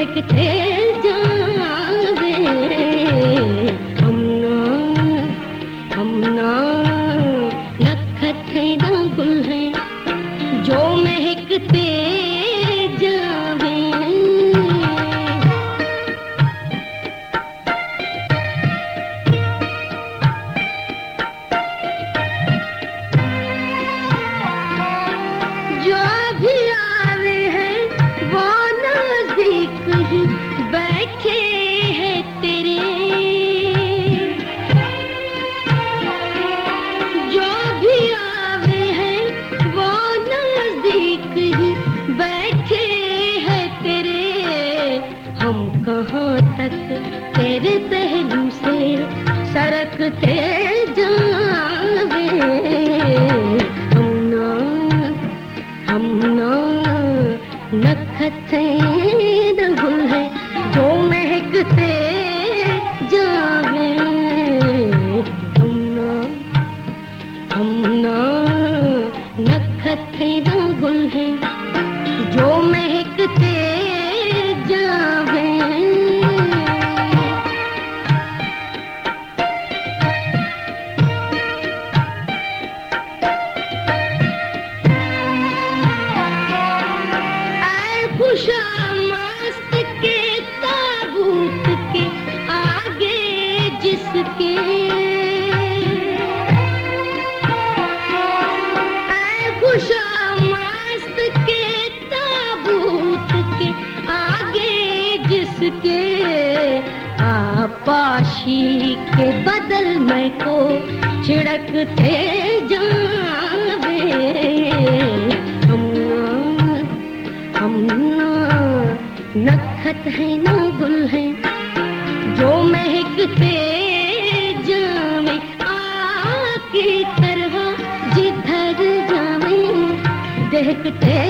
مہکتے کے بدل میں کو چھڑکتے جاوے ہم نکھت ہیں نہ گل ہیں جو مہکتے جاوے آ کی طرح جدھر جاوے دیکھتے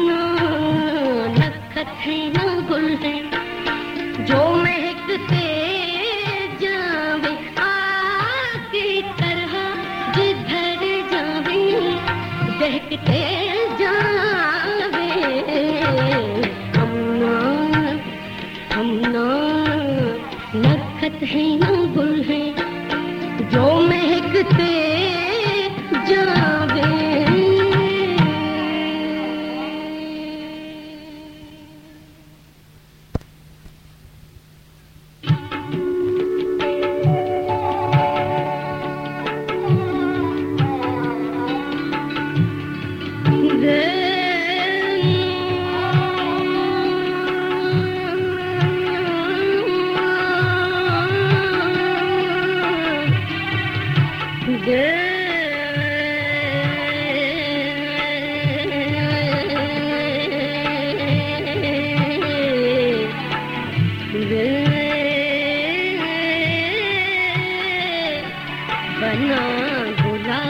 بنا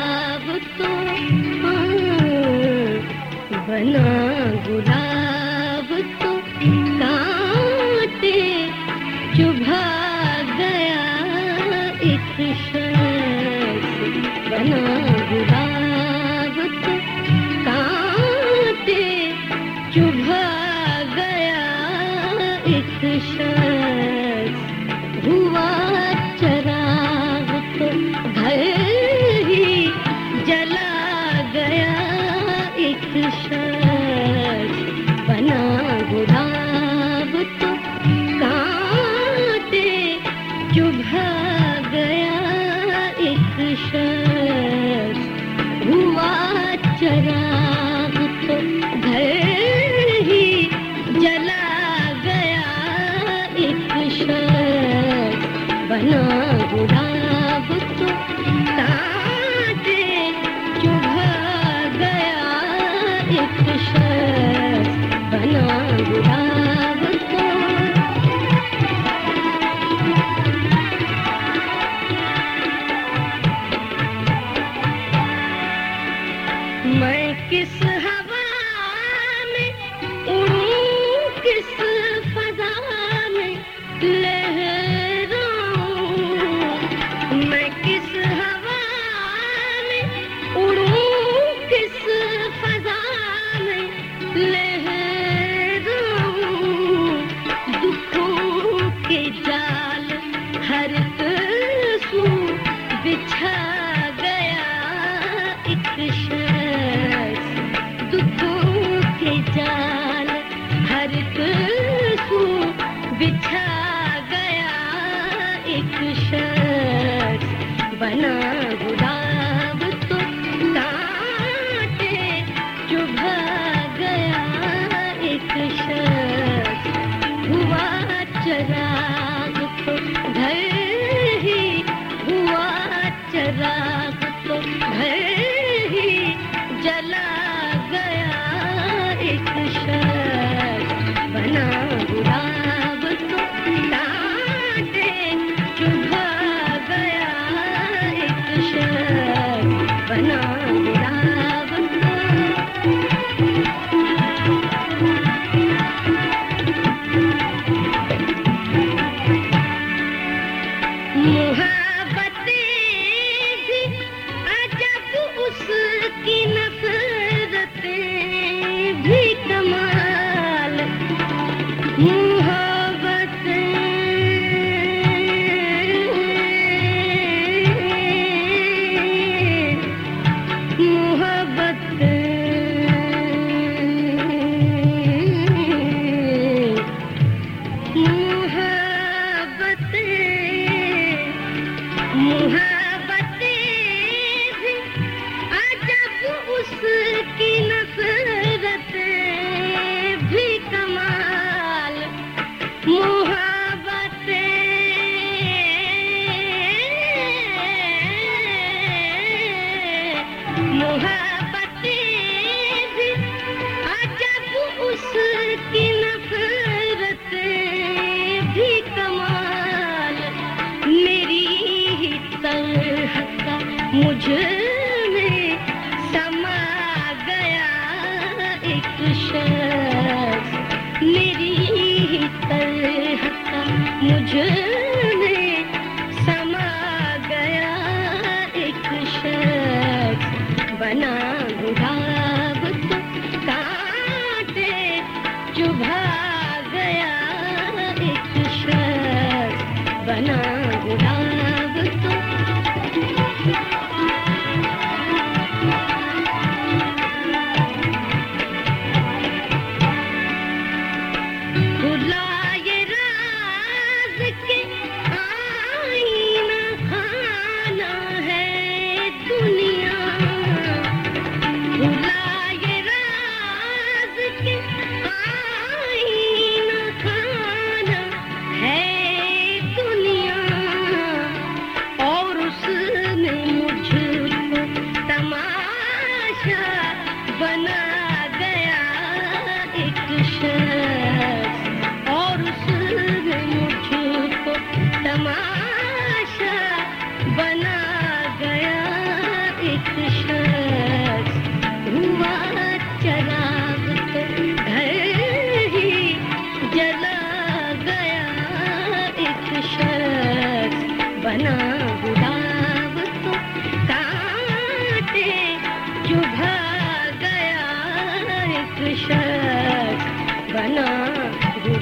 بنا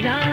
جان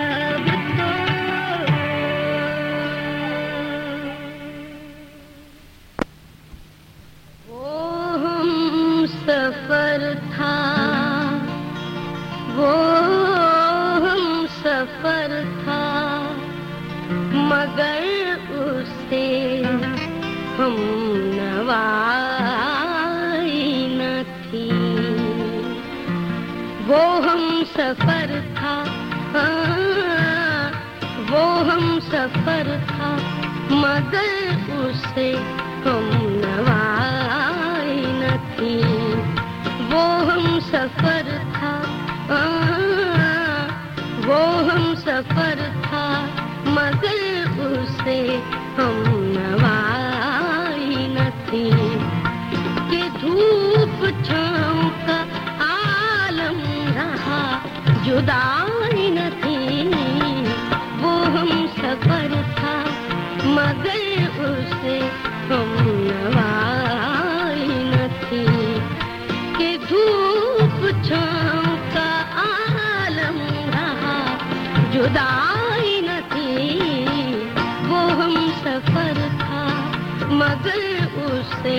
اسے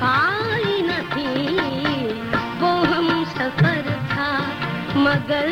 پائی نہ تھی وہ ہم سفر تھا مگر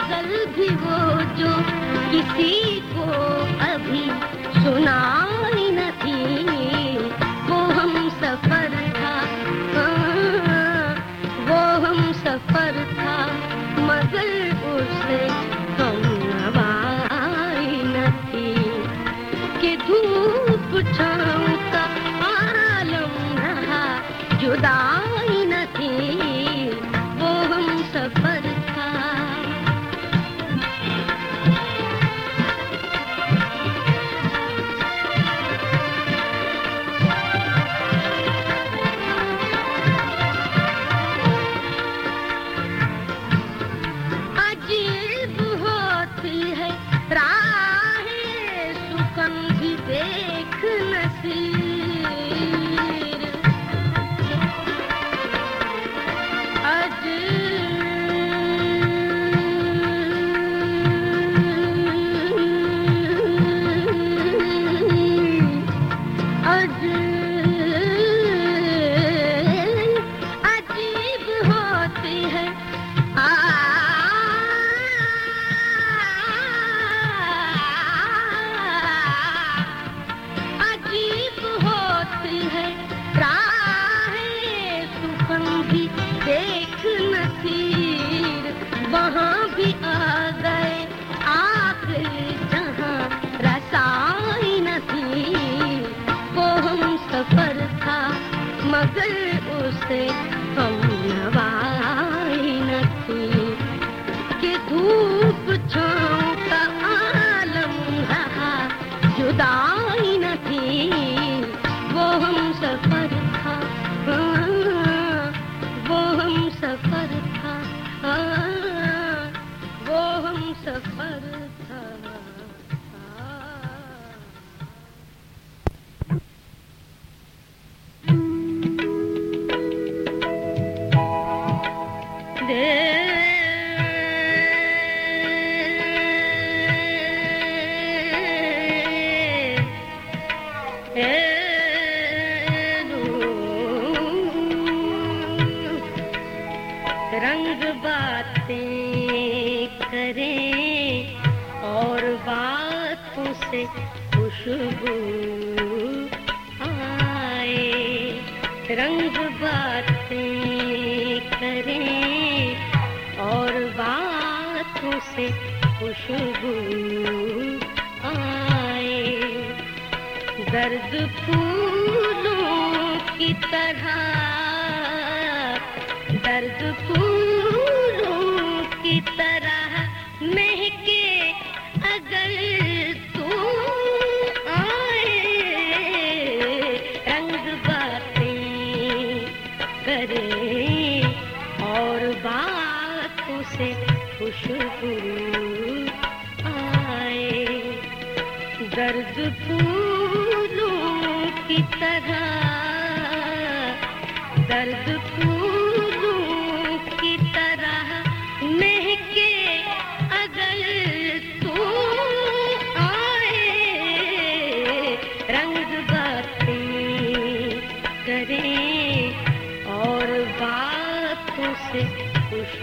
غزل بھی وہ جو کسی کو ابھی سنا سکن بھی دیکھ نصیر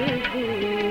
خوشبو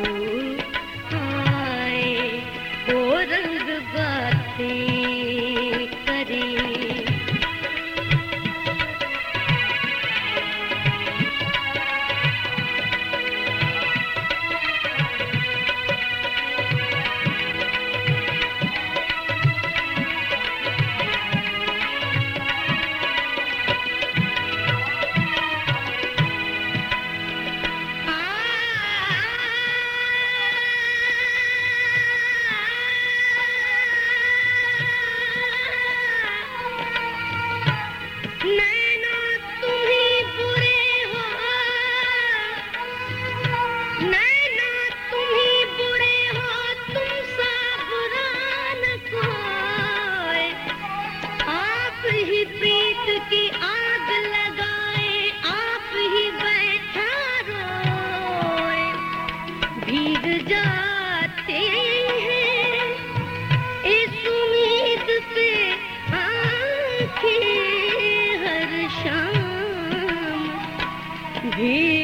شام بھی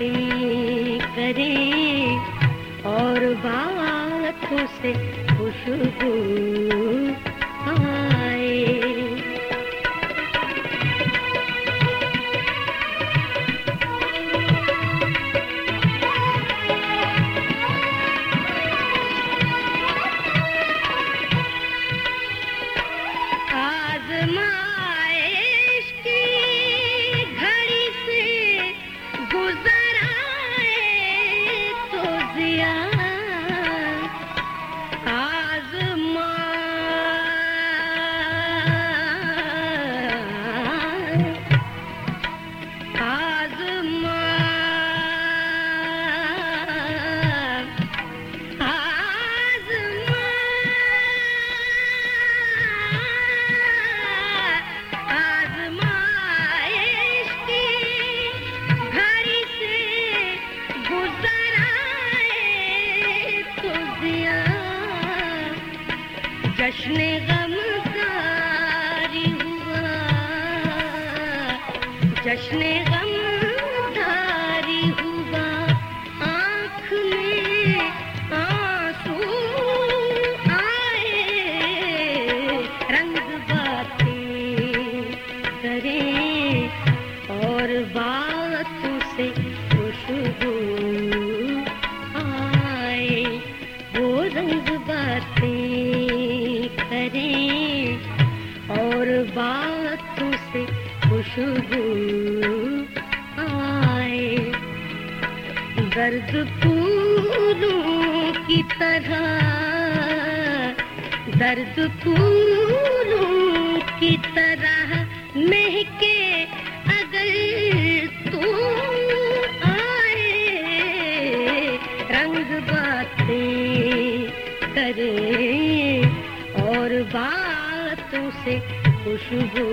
سے کرے اور باتوں سے خوشبو سرد پھولوں کی طرح مہکے اگر تو آئے رنگ باتیں کرے اور باتوں سے خوشبو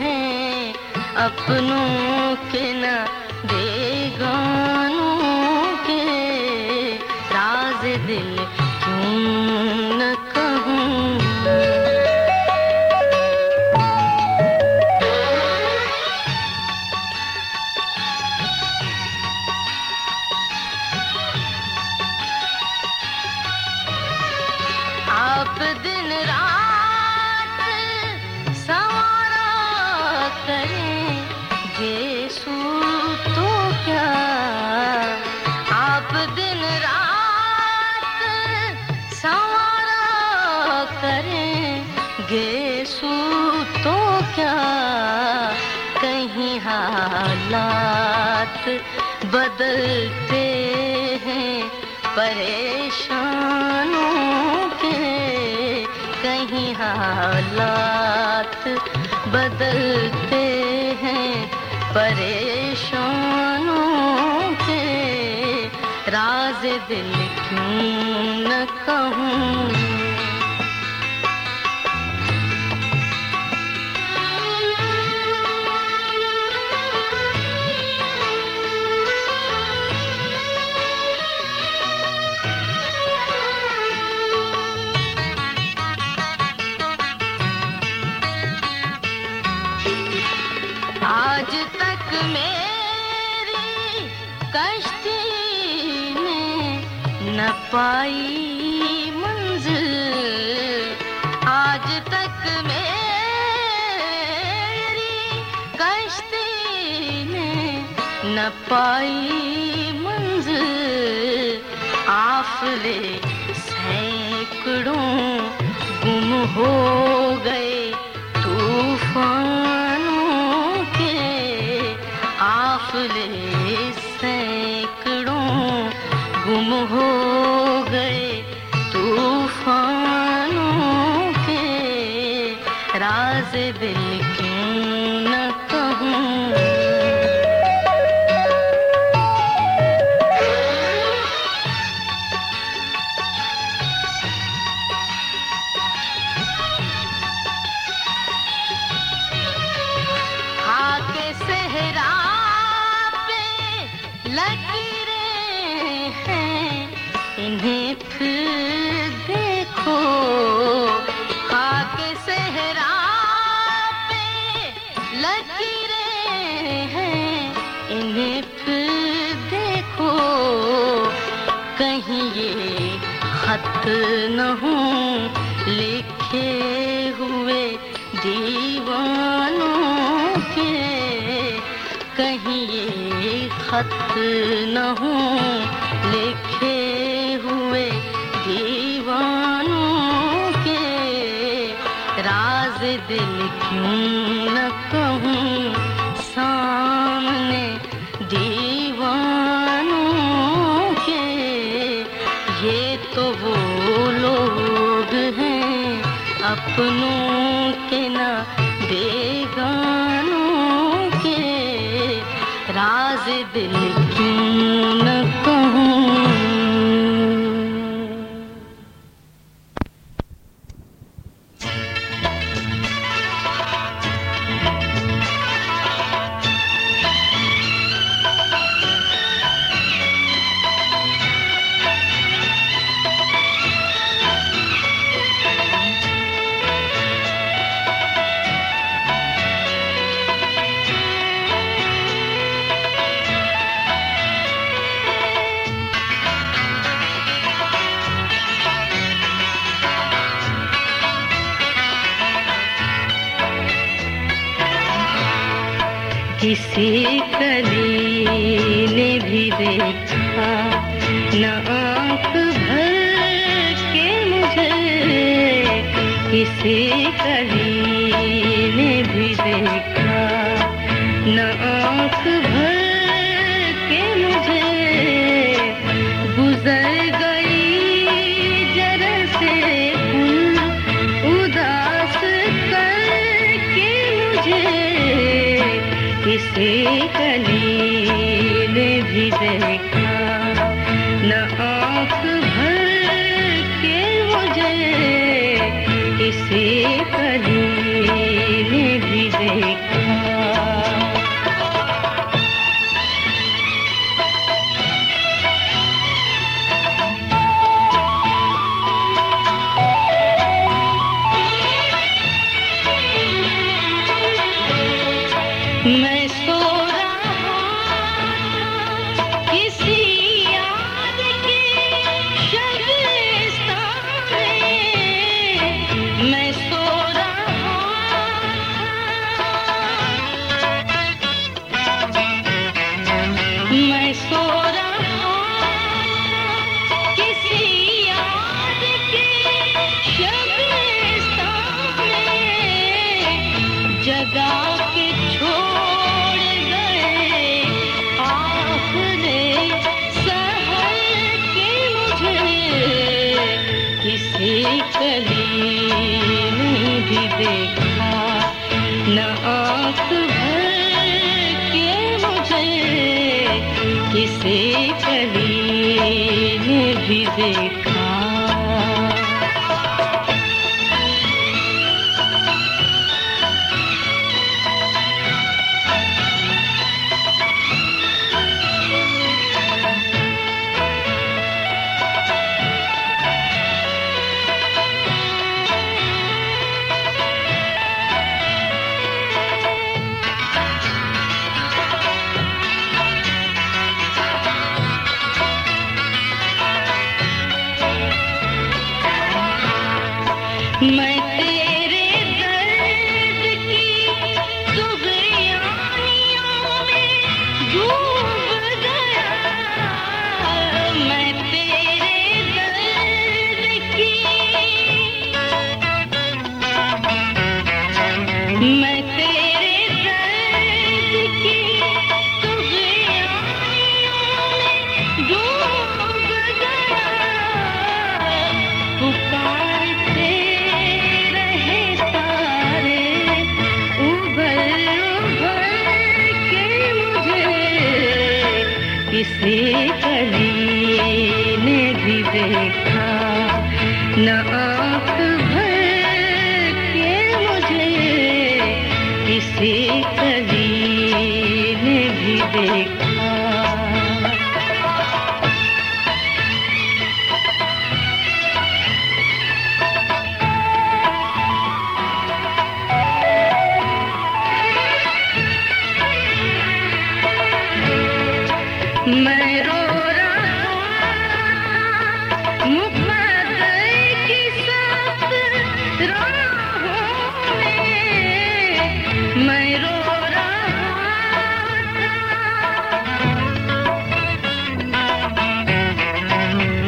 ہیں اپنوں کے نہ بیگان بدلتے ہیں پریشانوں کے۔ کہیں حالات بدلتے ہیں پریشانوں کے۔ راز دل کیوں نہ کہوں؟ پائی منزل، آج تک میری کشتی نے نہ پائی منزل آفلے سینکڑوں گم ہو گئے طوفانوں کے آفلے دل خط نہ ہوں لکھے ہوئے دیوانوں کے کہیں یہ خط نہ ہوں لکھے ہوئے دیوانوں کے راز دل کیوں دل کسی کلی نے بھی دیکھا نہ آنکھ بھر کے مجھے کسی کلی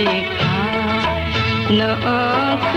دیکھا نہ آنکھ